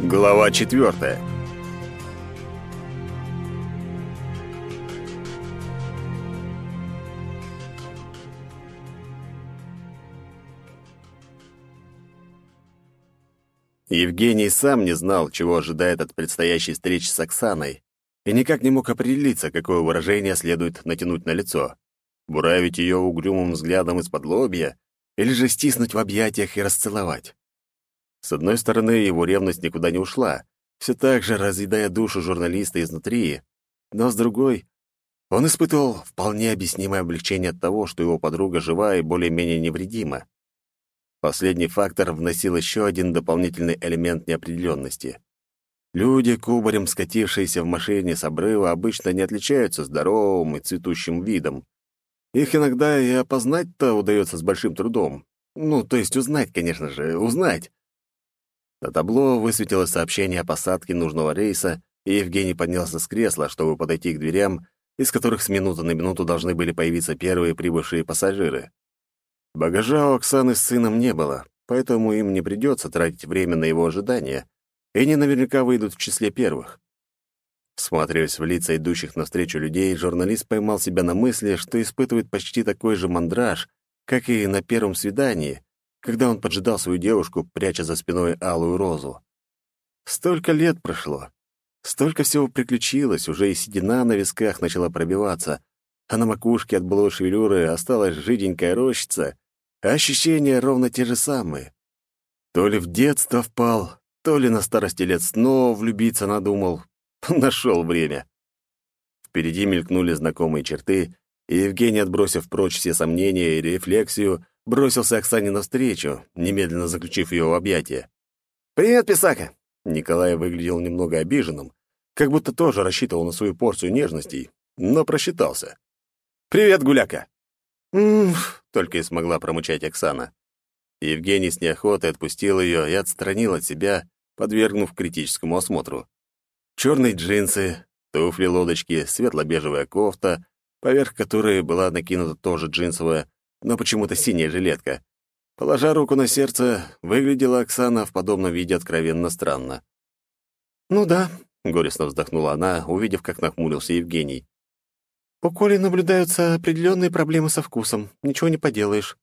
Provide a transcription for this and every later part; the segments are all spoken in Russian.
Глава четвертая. Евгений сам не знал, чего ожидает от предстоящей встречи с Оксаной, и никак не мог определиться, какое выражение следует натянуть на лицо. Буравить ее угрюмым взглядом из-под лобья или же стиснуть в объятиях и расцеловать. С одной стороны, его ревность никуда не ушла, все так же разъедая душу журналиста изнутри, но с другой, он испытывал вполне объяснимое облегчение от того, что его подруга жива и более-менее невредима. Последний фактор вносил еще один дополнительный элемент неопределенности. Люди, кубарем скатившиеся в машине с обрыва, обычно не отличаются здоровым и цветущим видом. Их иногда и опознать-то удается с большим трудом. Ну, то есть узнать, конечно же, узнать. На табло высветилось сообщение о посадке нужного рейса, и Евгений поднялся с кресла, чтобы подойти к дверям, из которых с минуты на минуту должны были появиться первые прибывшие пассажиры. Багажа у Оксаны с сыном не было, поэтому им не придется тратить время на его ожидания, и они наверняка выйдут в числе первых. Всматриваясь в лица идущих навстречу людей, журналист поймал себя на мысли, что испытывает почти такой же мандраж, как и на первом свидании, когда он поджидал свою девушку, пряча за спиной алую розу. Столько лет прошло, столько всего приключилось, уже и седина на висках начала пробиваться, а на макушке от былой шевелюры осталась жиденькая рощица, а ощущения ровно те же самые. То ли в детство впал, то ли на старости лет снова влюбиться надумал. Нашел время. Впереди мелькнули знакомые черты, и Евгений, отбросив прочь все сомнения и рефлексию, бросился Оксане навстречу, немедленно заключив ее в объятия. «Привет, Писака!» Николай выглядел немного обиженным, как будто тоже рассчитывал на свою порцию нежностей, но просчитался. «Привет, Гуляка!» «М-м-м», только и смогла промычать Оксана. Евгений с неохотой отпустил ее и отстранил от себя, подвергнув критическому осмотру. Черные джинсы, туфли-лодочки, светло-бежевая кофта, поверх которой была накинута тоже джинсовая, но почему-то синяя жилетка. Положа руку на сердце, выглядела Оксана в подобном виде откровенно странно. «Ну да», — горестно вздохнула она, увидев, как нахмурился Евгений. У Коли наблюдаются определенные проблемы со вкусом. Ничего не поделаешь.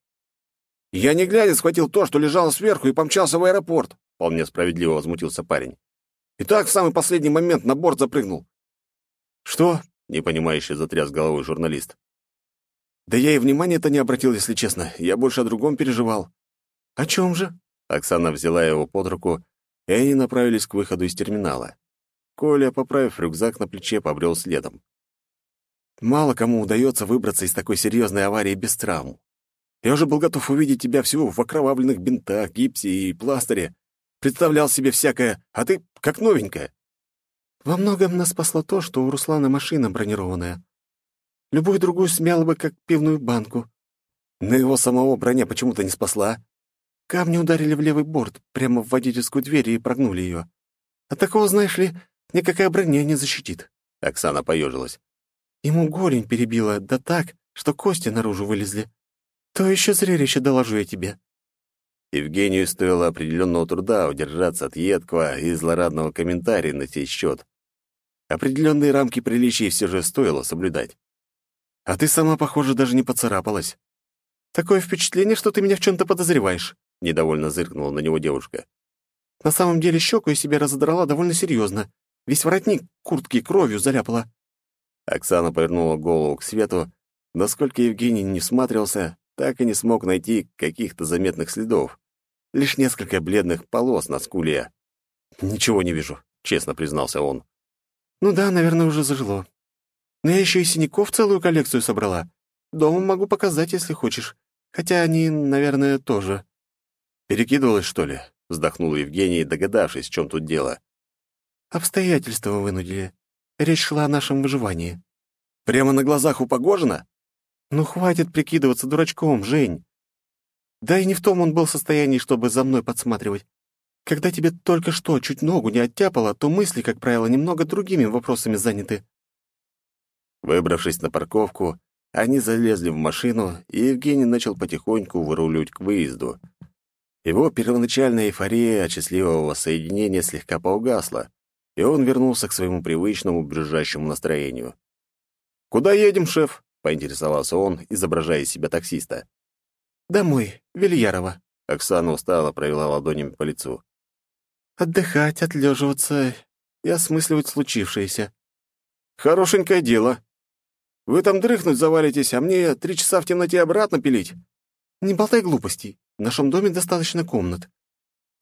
Я не глядя схватил то, что лежало сверху, и помчался в аэропорт. Вполне справедливо возмутился парень. И так в самый последний момент на борт запрыгнул. Что? Непонимающе затряс головой журналист. Да я и внимания-то не обратил, если честно. Я больше о другом переживал. О чем же? Оксана взяла его под руку, и они направились к выходу из терминала. Коля, поправив рюкзак на плече, побрел следом. Мало кому удается выбраться из такой серьезной аварии без травм. Я уже был готов увидеть тебя всего в окровавленных бинтах, гипсе и пластыре. Представлял себе всякое, а ты как новенькая. Во многом нас спасло то, что у Руслана машина бронированная. Любую другую смяла бы, как пивную банку. Но его самого броня почему-то не спасла. Камни ударили в левый борт, прямо в водительскую дверь и прогнули ее. От такого, знаешь ли, никакая броня не защитит. Оксана поежилась. Ему голень перебила, да так, что кости наружу вылезли. То еще зрелище, доложу я тебе». Евгению стоило определенного труда удержаться от едкого и злорадного комментария на сей счет. Определенные рамки приличий все же стоило соблюдать. «А ты сама, похоже, даже не поцарапалась. Такое впечатление, что ты меня в чем-то подозреваешь», — недовольно зыркнула на него девушка. «На самом деле щеку я себе разодрала довольно серьезно. Весь воротник куртки кровью заляпала». Оксана повернула голову к свету, но сколько Евгений не всматривался, так и не смог найти каких-то заметных следов. Лишь несколько бледных полос на скуле. «Ничего не вижу», — честно признался он. «Ну да, наверное, уже зажило. Но я еще и синяков целую коллекцию собрала. Дома могу показать, если хочешь. Хотя они, наверное, тоже». «Перекидывалась, что ли?» — вздохнул Евгений, догадавшись, в чем тут дело. «Обстоятельства вынудили. Речь шла о нашем выживании. Прямо на глазах у Погожина? Ну, хватит прикидываться дурачком, Жень. Да и не в том он был в состоянии, чтобы за мной подсматривать. Когда тебе только что чуть ногу не оттяпало, то мысли, как правило, немного другими вопросами заняты. Выбравшись на парковку, они залезли в машину, и Евгений начал потихоньку выруливать к выезду. Его первоначальная эйфория от счастливого соединения слегка поугасла, и он вернулся к своему привычному брюзжащему настроению. «Куда едем, шеф?» — поинтересовался он, изображая из себя таксиста. «Домой, Вильярова». Оксана устало провела ладонями по лицу. «Отдыхать, отлеживаться и осмысливать случившееся». «Хорошенькое дело. Вы там дрыхнуть завалитесь, а мне три часа в темноте обратно пилить?» «Не болтай глупостей. В нашем доме достаточно комнат.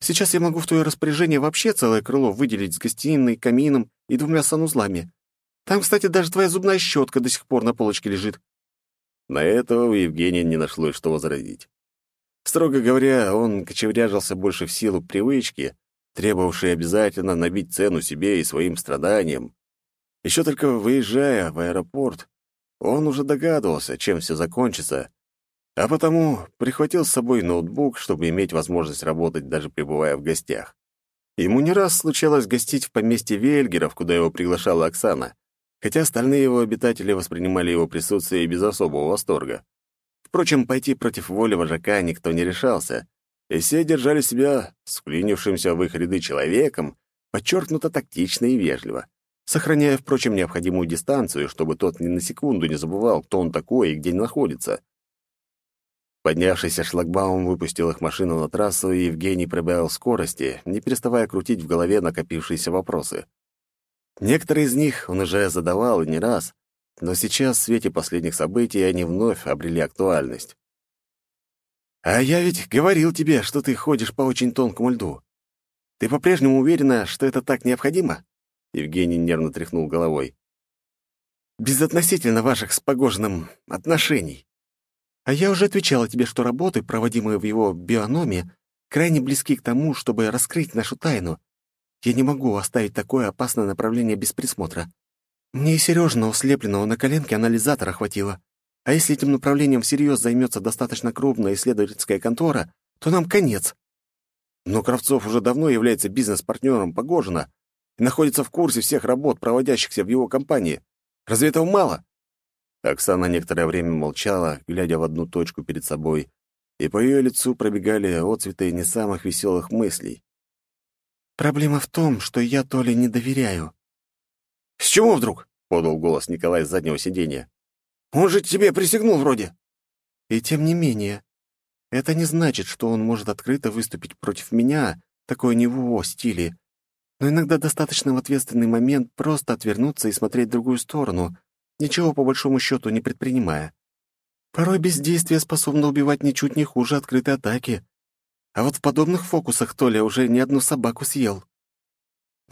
Сейчас я могу в твое распоряжение вообще целое крыло выделить с гостиной, камином и двумя санузлами. Там, кстати, даже твоя зубная щетка до сих пор на полочке лежит». На этого у Евгения не нашлось, что возразить. Строго говоря, он кочевряжился больше в силу привычки, требовавшей обязательно набить цену себе и своим страданиям. Еще только выезжая в аэропорт, он уже догадывался, чем все закончится, а потому прихватил с собой ноутбук, чтобы иметь возможность работать, даже пребывая в гостях. Ему не раз случалось гостить в поместье Вельгеров, куда его приглашала Оксана, хотя остальные его обитатели воспринимали его присутствие без особого восторга. Впрочем, пойти против воли вожака никто не решался, и все держали себя с в их ряды человеком подчеркнуто тактично и вежливо, сохраняя, впрочем, необходимую дистанцию, чтобы тот ни на секунду не забывал, кто он такой и где находится. Поднявшийся шлагбаум выпустил их машину на трассу, и Евгений прибавил скорости, не переставая крутить в голове накопившиеся вопросы. Некоторые из них он уже задавал не раз, но сейчас, в свете последних событий, они вновь обрели актуальность. «А я ведь говорил тебе, что ты ходишь по очень тонкому льду. Ты по-прежнему уверена, что это так необходимо?» Евгений нервно тряхнул головой. «Безотносительно ваших с Погожиным отношений. А я уже отвечала тебе, что работы, проводимые в его биономе, крайне близки к тому, чтобы раскрыть нашу тайну. Я не могу оставить такое опасное направление без присмотра. Мне и Сережного слепленного на коленке анализатора хватило. А если этим направлением всерьез займется достаточно крупная исследовательская контора, то нам конец. Но Кравцов уже давно является бизнес-партнером Погожина и находится в курсе всех работ, проводящихся в его компании. Разве этого мало? Оксана некоторое время молчала, глядя в одну точку перед собой, и по ее лицу пробегали отцветы не самых веселых мыслей. «Проблема в том, что я Толе не доверяю». «С чего вдруг?» — подал голос Николай с заднего сиденья. «Он же тебе присягнул вроде». «И тем не менее, это не значит, что он может открыто выступить против меня, такое не в его стиле. Но иногда достаточно в ответственный момент просто отвернуться и смотреть в другую сторону, ничего по большому счету не предпринимая. Порой бездействие способно убивать ничуть не хуже открытой атаки. А вот в подобных фокусах Толя уже ни одну собаку съел.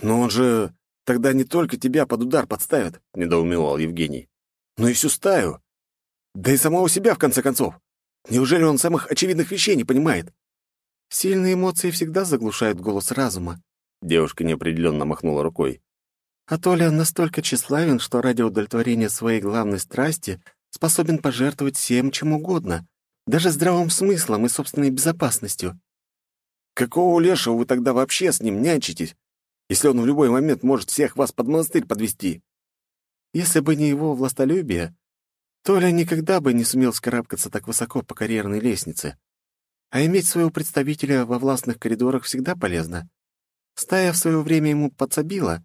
«Но он же тогда не только тебя под удар подставит», — недоумевал Евгений, «но и всю стаю. Да и самого себя, в конце концов. Неужели он самых очевидных вещей не понимает?» «Сильные эмоции всегда заглушают голос разума», — девушка неопределенно махнула рукой. А Толя настолько тщеславен, что ради удовлетворения своей главной страсти способен пожертвовать всем, чем угодно, даже здравым смыслом и собственной безопасностью. Какого лешего вы тогда вообще с ним нянчитесь, если он в любой момент может всех вас под монастырь подвести? Если бы не его властолюбие, Толя никогда бы не сумел скарабкаться так высоко по карьерной лестнице. А иметь своего представителя во властных коридорах всегда полезно. Стая в свое время ему подсобила,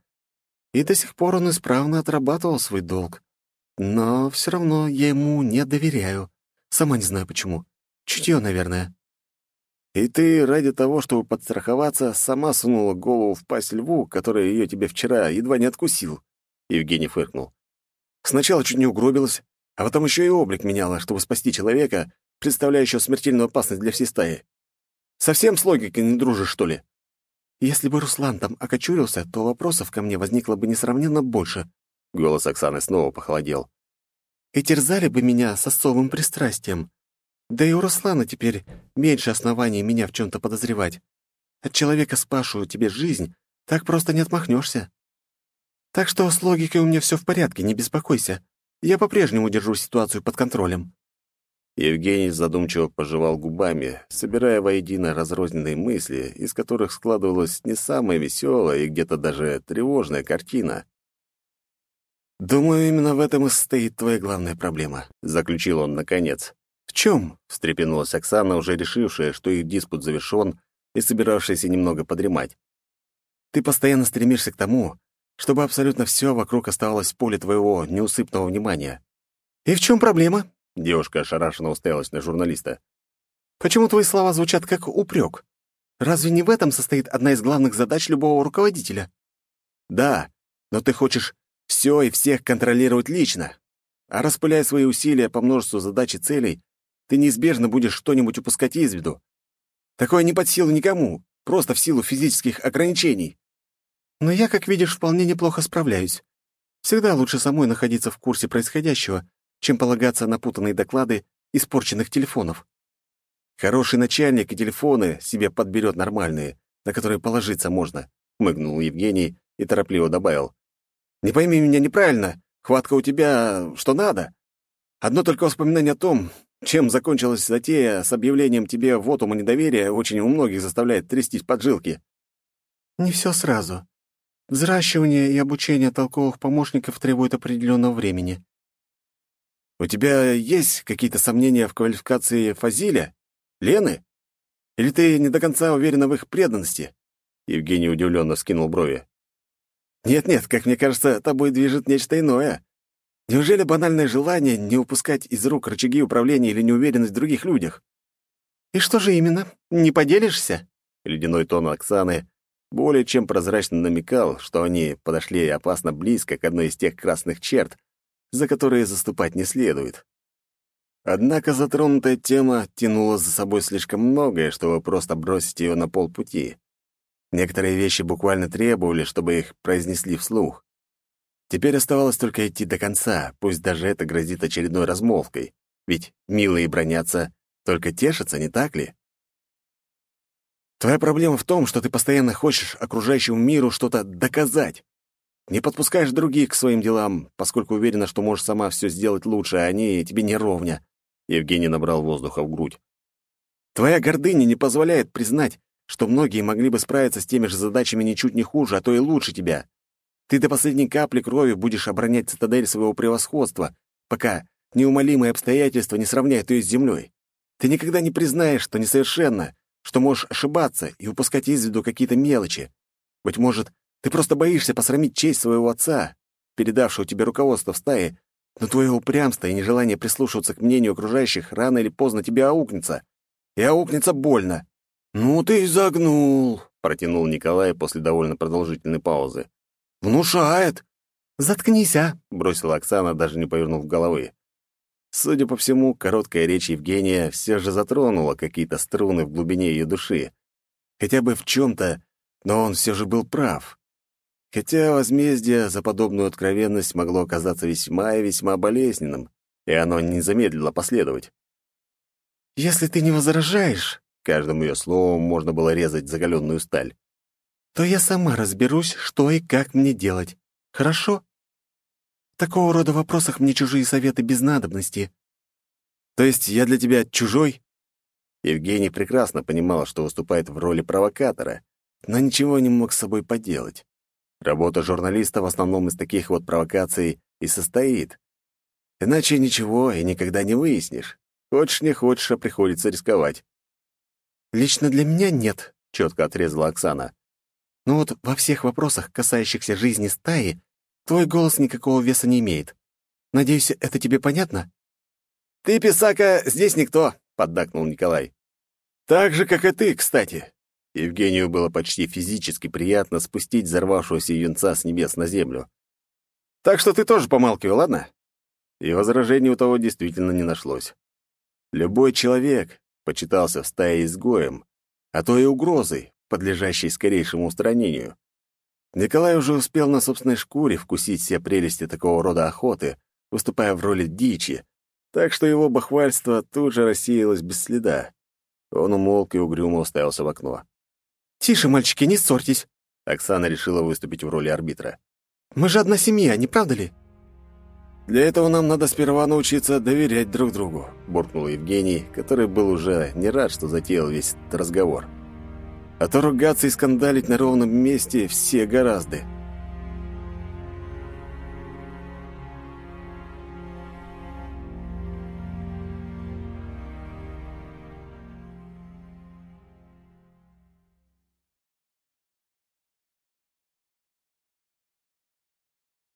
и до сих пор он исправно отрабатывал свой долг. Но все равно я ему не доверяю. Сама не знаю почему. Чутье, наверное. И ты ради того, чтобы подстраховаться, сама сунула голову в пасть льву, который ее тебе вчера едва не откусил. Евгений фыркнул. Сначала чуть не угробилась, а потом еще и облик меняла, чтобы спасти человека, представляющего смертельную опасность для всей стаи. Совсем с логикой не дружишь, что ли? Если бы Руслан там окочурился, то вопросов ко мне возникло бы несравненно больше. Голос Оксаны снова похолодел. И терзали бы меня с особым пристрастием. Да и у Руслана теперь меньше оснований меня в чем-то подозревать. От человека, спасшего тебе жизнь, так просто не отмахнешься. Так что с логикой у меня все в порядке, не беспокойся. Я по-прежнему держу ситуацию под контролем. Евгений задумчиво пожевал губами, собирая воедино разрозненные мысли, из которых складывалась не самая веселая и где-то даже тревожная картина. «Думаю, именно в этом и состоит твоя главная проблема», — заключил он наконец. «В чем?» — встрепенулась Оксана, уже решившая, что их диспут завершен, и собиравшаяся немного подремать. «Ты постоянно стремишься к тому, чтобы абсолютно все вокруг оставалось в поле твоего неусыпного внимания». «И в чем проблема?» — девушка ошарашенно уставилась на журналиста. «Почему твои слова звучат как упрек? Разве не в этом состоит одна из главных задач любого руководителя?» «Да, но ты хочешь все и всех контролировать лично. А распыляя свои усилия по множеству задач и целей, ты неизбежно будешь что-нибудь упускать из виду. Такое не под силу никому, просто в силу физических ограничений. Но я, как видишь, вполне неплохо справляюсь. Всегда лучше самой находиться в курсе происходящего, чем полагаться на путанные доклады испорченных телефонов. Хороший начальник и телефоны себе подберет нормальные, на которые положиться можно, хмыгнул Евгений и торопливо добавил. Не пойми меня неправильно, хватка у тебя что надо. Одно только воспоминание о том, чем закончилась затея с объявлением тебе вотума недоверия, очень у многих заставляет трястись поджилки. Не все сразу. Взращивание и обучение толковых помощников требует определенного времени. У тебя есть какие-то сомнения в квалификации Фазиля? Лены? Или ты не до конца уверена в их преданности?» Евгений удивленно скинул брови. «Нет-нет, как мне кажется, тобой движет нечто иное. Неужели банальное желание не упускать из рук рычаги управления или неуверенность в других людях?» «И что же именно? Не поделишься?» Ледяной тон Оксаны более чем прозрачно намекал, что они подошли опасно близко к одной из тех красных черт, за которые заступать не следует. Однако затронутая тема тянула за собой слишком многое, чтобы просто бросить ее на полпути. Некоторые вещи буквально требовали, чтобы их произнесли вслух. Теперь оставалось только идти до конца, пусть даже это грозит очередной размолвкой. Ведь милые бронятся, только тешатся, не так ли? Твоя проблема в том, что ты постоянно хочешь окружающему миру что-то доказать. Не подпускаешь других к своим делам, поскольку уверена, что можешь сама все сделать лучше, а они тебе не ровня. Евгений набрал воздуха в грудь. Твоя гордыня не позволяет признать, что многие могли бы справиться с теми же задачами ничуть не хуже, а то и лучше тебя. Ты до последней капли крови будешь оборонять цитадель своего превосходства, пока неумолимые обстоятельства не сравняют ее с землей. Ты никогда не признаешь, что несовершенно, что можешь ошибаться и упускать из виду какие-то мелочи. Быть может, ты просто боишься посрамить честь своего отца, передавшего тебе руководство в стае, но твое упрямство и нежелание прислушиваться к мнению окружающих рано или поздно тебе аукнется. И аукнется больно. «Ну ты загнул», — протянул Николай после довольно продолжительной паузы. «Внушает». «Заткнись, а», — бросила Оксана, даже не повернув головы. Судя по всему, короткая речь Евгения все же затронула какие-то струны в глубине ее души. Хотя бы в чем-то, но он все же был прав. Хотя возмездие за подобную откровенность могло оказаться весьма и весьма болезненным, и оно не замедлило последовать. «Если ты не возражаешь, Каждым ее словом можно было резать закаленную сталь. «То я сама разберусь, что и как мне делать. Хорошо? В такого рода вопросах мне чужие советы без надобности». «То есть я для тебя чужой?» Евгений прекрасно понимал, что выступает в роли провокатора, но ничего не мог с собой поделать. Работа журналиста в основном из таких вот провокаций и состоит. Иначе ничего и никогда не выяснишь. Хочешь не хочешь, а приходится рисковать. «Лично для меня нет», — четко отрезала Оксана. «Но вот во всех вопросах, касающихся жизни стаи, твой голос никакого веса не имеет. Надеюсь, это тебе понятно?» «Ты, писака, здесь никто», — поддакнул Николай. «Так же, как и ты, кстати». Евгению было почти физически приятно спустить взорвавшегося юнца с небес на землю. «Так что ты тоже помалкивай, ладно?» И возражений у того действительно не нашлось. Любой человек, почитался в стае изгоем, а то и угрозой, подлежащей скорейшему устранению. Николай уже успел на собственной шкуре вкусить все прелести такого рода охоты, выступая в роли дичи, так что его бахвальство тут же рассеялось без следа. Он умолк и угрюмо уставился в окно. «Тише, мальчики, не ссорьтесь!» Оксана решила выступить в роли арбитра. «Мы же одна семья, не правда ли?» «Для этого нам надо сперва научиться доверять друг другу», — буркнул Евгений, который был уже не рад, что затеял весь этот разговор. «А то ругаться и скандалить на ровном месте все гораздо».